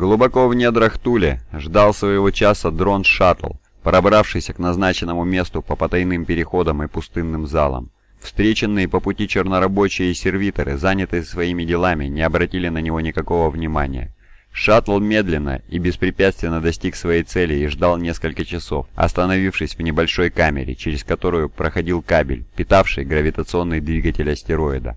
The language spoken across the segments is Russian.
Глубоко в недрах Тули ждал своего часа дрон-шаттл, пробравшийся к назначенному месту по потайным переходам и пустынным залам. Встреченные по пути чернорабочие и сервиторы, занятые своими делами, не обратили на него никакого внимания. Шаттл медленно и беспрепятственно достиг своей цели и ждал несколько часов, остановившись в небольшой камере, через которую проходил кабель, питавший гравитационный двигатель астероида.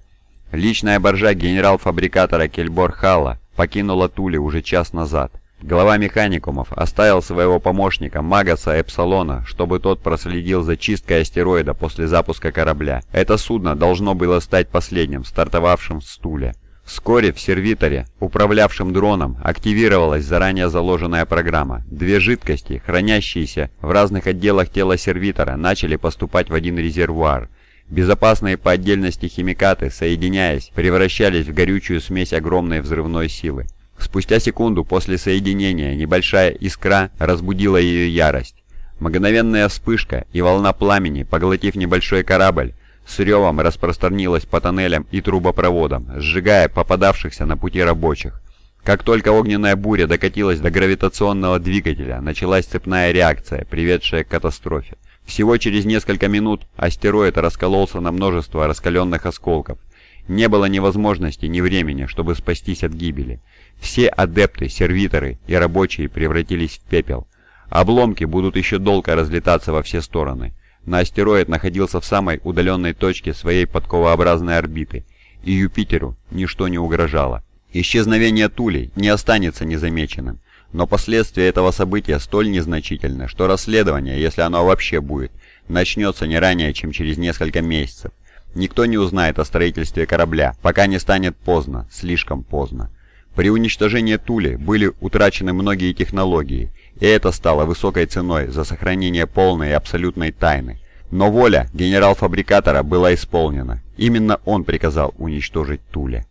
Личная боржа генерал-фабрикатора Кельбор Халла покинула Тули уже час назад. Глава механикумов оставил своего помощника Магаса Эпсалона, чтобы тот проследил за чисткой астероида после запуска корабля. Это судно должно было стать последним, стартовавшим с Туля. Вскоре в сервиторе, управлявшем дроном, активировалась заранее заложенная программа. Две жидкости, хранящиеся в разных отделах тела сервитора, начали поступать в один резервуар. Безопасные по отдельности химикаты, соединяясь, превращались в горючую смесь огромной взрывной силы. Спустя секунду после соединения небольшая искра разбудила ее ярость. Мгновенная вспышка и волна пламени, поглотив небольшой корабль, с ревом распространилась по тоннелям и трубопроводам, сжигая попадавшихся на пути рабочих. Как только огненная буря докатилась до гравитационного двигателя, началась цепная реакция, приведшая к катастрофе. Всего через несколько минут астероид раскололся на множество раскаленных осколков. Не было ни возможности, ни времени, чтобы спастись от гибели. Все адепты, сервиторы и рабочие превратились в пепел. Обломки будут еще долго разлетаться во все стороны на астероид находился в самой удаленной точке своей подковообразной орбиты, и Юпитеру ничто не угрожало. Исчезновение Тули не останется незамеченным, но последствия этого события столь незначительны, что расследование, если оно вообще будет, начнется не ранее, чем через несколько месяцев. Никто не узнает о строительстве корабля, пока не станет поздно, слишком поздно. При уничтожении Тули были утрачены многие технологии, и это стало высокой ценой за сохранение полной и абсолютной тайны. Но воля генерал-фабрикатора была исполнена. Именно он приказал уничтожить Туля.